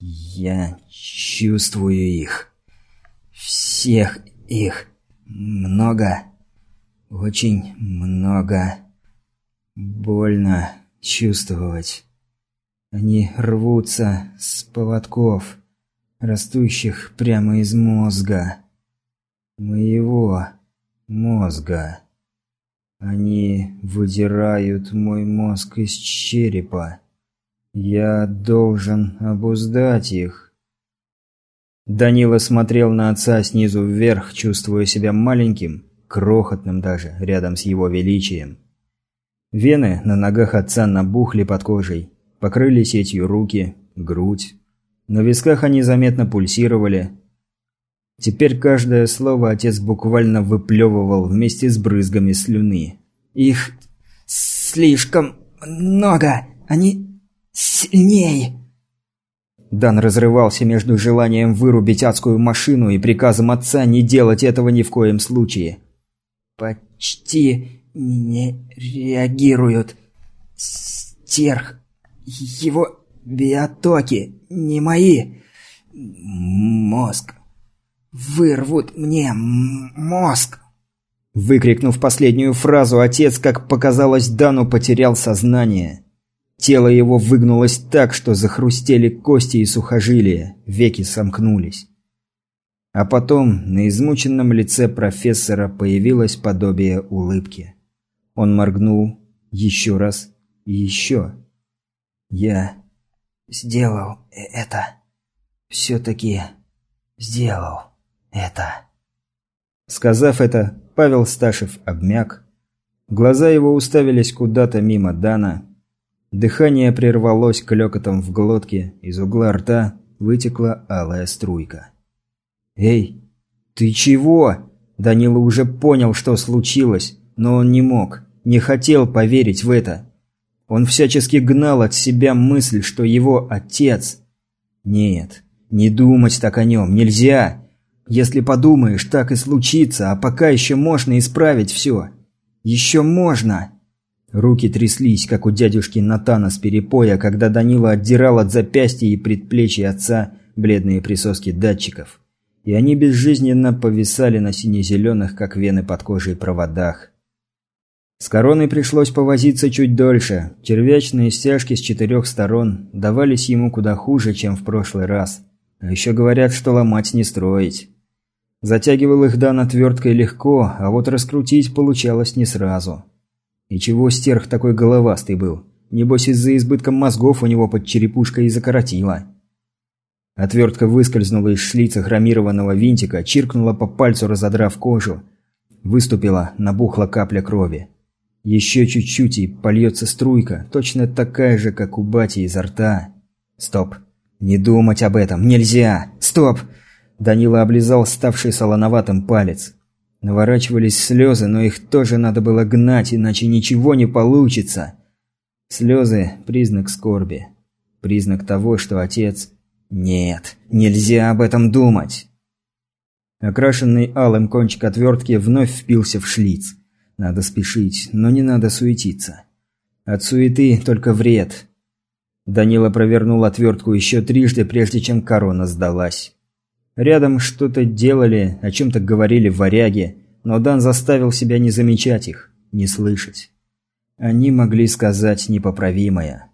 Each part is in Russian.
Я чувствую их. Всех их. Много. Очень много. Больно чувствовать. Они рвутся с поводков, растущих прямо из мозга. Моего мозга. Они выдирают мой мозг из черепа. Я должен обуздать их. Данила смотрел на отца снизу вверх, чувствуя себя маленьким, крохотным даже, рядом с его величием. Вены на ногах отца набухли под кожей, покрыли сетью руки, грудь. На висках они заметно пульсировали. Теперь каждое слово отец буквально выплевывал вместе с брызгами слюны. «Их слишком много! Они сильней!» Дан разрывался между желанием вырубить адскую машину и приказом отца не делать этого ни в коем случае. «Почти не реагируют. Стерх, его биотоки, не мои. Мозг. Вырвут мне мозг. Выкрикнув последнюю фразу, отец, как показалось Дану, потерял сознание. Тело его выгнулось так, что захрустели кости и сухожилия, веки сомкнулись. А потом на измученном лице профессора появилось подобие улыбки. Он моргнул еще раз и еще. «Я сделал это. Все-таки сделал это». Сказав это, Павел Сташев обмяк. Глаза его уставились куда-то мимо Дана. Дыхание прервалось клёкотом в глотке, из угла рта вытекла алая струйка. «Эй, ты чего?» Данила уже понял, что случилось, но он не мог не хотел поверить в это. Он всячески гнал от себя мысль, что его отец... Нет, не думать так о нем, нельзя. Если подумаешь, так и случится, а пока еще можно исправить все. Еще можно. Руки тряслись, как у дядюшки Натана с перепоя, когда Данила отдирал от запястья и предплечья отца бледные присоски датчиков. И они безжизненно повисали на сине-зеленых, как вены под кожей, проводах. С короной пришлось повозиться чуть дольше. Червячные стяжки с четырех сторон давались ему куда хуже, чем в прошлый раз. А еще говорят, что ломать не строить. Затягивал их Дан отверткой легко, а вот раскрутить получалось не сразу. И чего стерх такой головастый был? Небось из-за избытка мозгов у него под черепушкой и закоротило. Отвертка выскользнула из шлица хромированного винтика, чиркнула по пальцу, разодрав кожу. Выступила, набухла капля крови. Еще чуть-чуть и польется струйка, точно такая же, как у бати изо рта. Стоп. Не думать об этом. Нельзя. Стоп. Данила облизал ставший солоноватым палец. Наворачивались слезы, но их тоже надо было гнать, иначе ничего не получится. Слезы – признак скорби. Признак того, что отец... Нет, нельзя об этом думать. Окрашенный алым кончик отвертки вновь впился в шлиц. Надо спешить, но не надо суетиться. От суеты только вред. Данила провернул отвертку еще трижды, прежде чем корона сдалась. Рядом что-то делали, о чем-то говорили варяги, но Дан заставил себя не замечать их, не слышать. Они могли сказать непоправимое.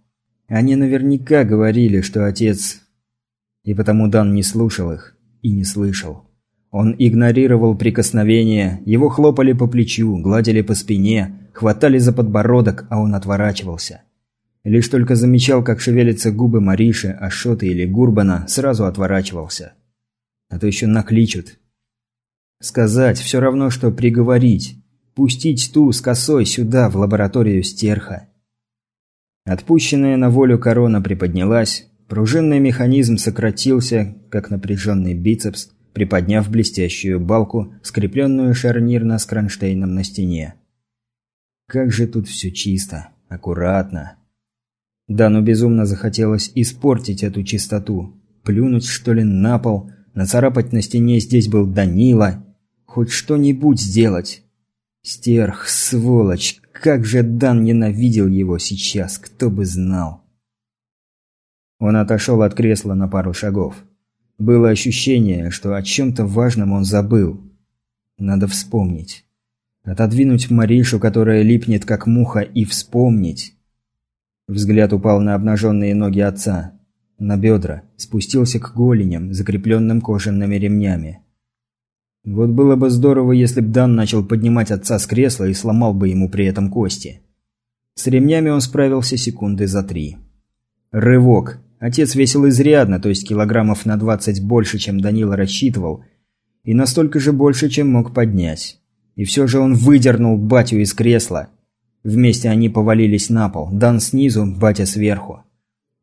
Они наверняка говорили, что отец... И потому Дан не слушал их и не слышал. Он игнорировал прикосновения, его хлопали по плечу, гладили по спине, хватали за подбородок, а он отворачивался. Лишь только замечал, как шевелятся губы Мариши, Ашоты или Гурбана, сразу отворачивался. А то еще накличут. Сказать все равно, что приговорить. Пустить ту с косой сюда, в лабораторию стерха. Отпущенная на волю корона приподнялась, пружинный механизм сократился, как напряженный бицепс, приподняв блестящую балку, скрепленную шарнирно с кронштейном на стене. Как же тут все чисто, аккуратно. Дану безумно захотелось испортить эту чистоту. Плюнуть, что ли, на пол, нацарапать на стене здесь был Данила. Хоть что-нибудь сделать. Стерх, сволочь, как же Дан ненавидел его сейчас, кто бы знал. Он отошел от кресла на пару шагов. Было ощущение, что о чем-то важном он забыл. Надо вспомнить. Отодвинуть Маришу, которая липнет как муха, и вспомнить. Взгляд упал на обнаженные ноги отца. На бедра. Спустился к голеням, закрепленным кожаными ремнями. Вот было бы здорово, если б Дан начал поднимать отца с кресла и сломал бы ему при этом кости. С ремнями он справился секунды за три. Рывок. Отец весил изрядно, то есть килограммов на 20 больше, чем Данила рассчитывал, и настолько же больше, чем мог поднять. И все же он выдернул батю из кресла. Вместе они повалились на пол, Дан снизу, батя сверху.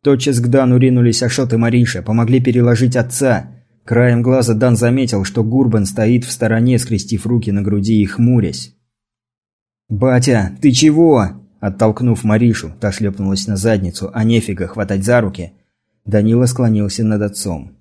Тотчас к Дану ринулись Ашот и Мариша, помогли переложить отца. Краем глаза Дан заметил, что Гурбан стоит в стороне, скрестив руки на груди и хмурясь. «Батя, ты чего?» Оттолкнув Маришу, та шлепнулась на задницу, а нефига хватать за руки. Данила склонился над отцом.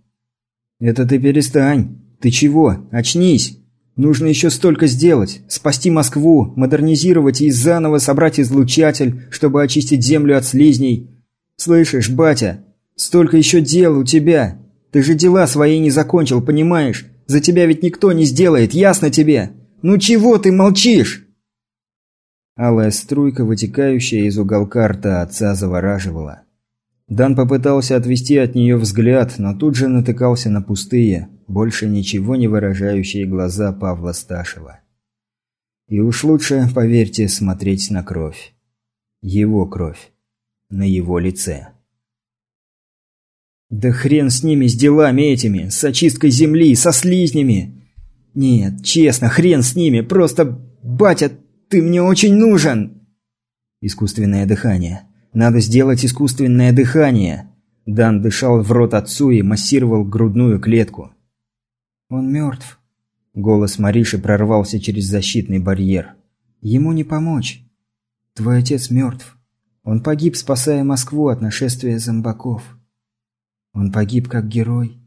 «Это ты перестань. Ты чего? Очнись. Нужно еще столько сделать. Спасти Москву, модернизировать и заново собрать излучатель, чтобы очистить землю от слизней. Слышишь, батя? Столько еще дел у тебя. Ты же дела свои не закончил, понимаешь? За тебя ведь никто не сделает, ясно тебе? Ну чего ты молчишь?» Алая струйка, вытекающая из уголка рта отца, завораживала. Дан попытался отвести от нее взгляд, но тут же натыкался на пустые, больше ничего не выражающие глаза Павла Сташева. И уж лучше, поверьте, смотреть на кровь. Его кровь. На его лице. «Да хрен с ними, с делами этими, с очисткой земли, со слизнями!» «Нет, честно, хрен с ними, просто... Батя, ты мне очень нужен!» Искусственное дыхание. Надо сделать искусственное дыхание. Дан дышал в рот отцу и массировал грудную клетку. Он мертв. Голос Мариши прорвался через защитный барьер. Ему не помочь. Твой отец мертв. Он погиб, спасая Москву от нашествия зомбаков. Он погиб как герой.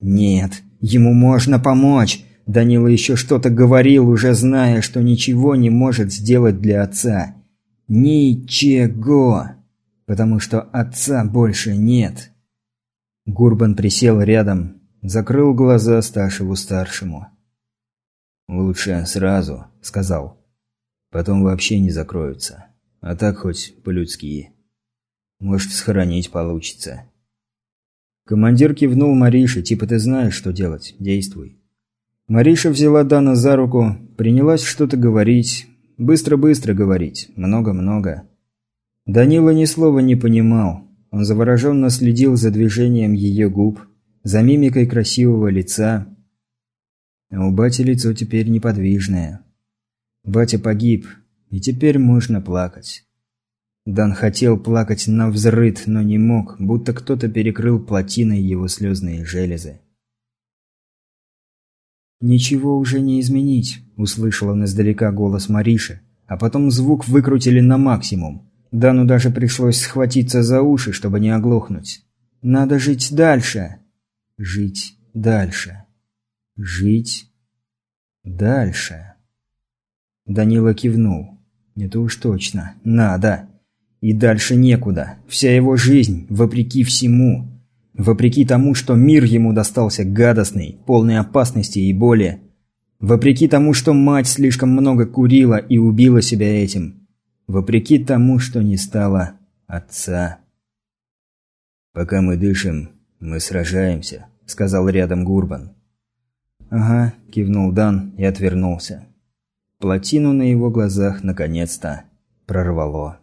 Нет, ему можно помочь. Данила еще что-то говорил, уже зная, что ничего не может сделать для отца. Ничего. Потому что отца больше нет. Гурбан присел рядом, закрыл глаза Сташеву-старшему. «Лучше сразу», — сказал. «Потом вообще не закроются. А так хоть по-людски. Может, схоронить получится». Командир кивнул Марише, типа ты знаешь, что делать, действуй. Мариша взяла Дана за руку, принялась что-то говорить, Быстро-быстро говорить. Много-много. Данила ни слова не понимал. Он завороженно следил за движением ее губ, за мимикой красивого лица. А у бати лицо теперь неподвижное. Батя погиб, и теперь можно плакать. Дан хотел плакать на взрыд, но не мог, будто кто-то перекрыл плотиной его слезные железы. «Ничего уже не изменить», – услышал он издалека голос Мариши, а потом звук выкрутили на максимум. Дану даже пришлось схватиться за уши, чтобы не оглохнуть. «Надо жить дальше!» «Жить дальше!» «Жить дальше!» Данила кивнул. «Это уж точно. Надо!» И дальше некуда. Вся его жизнь, вопреки всему, Вопреки тому, что мир ему достался гадостный, полный опасности и боли. Вопреки тому, что мать слишком много курила и убила себя этим. Вопреки тому, что не стало отца. «Пока мы дышим, мы сражаемся», — сказал рядом Гурбан. «Ага», — кивнул Дан и отвернулся. Плотину на его глазах наконец-то прорвало.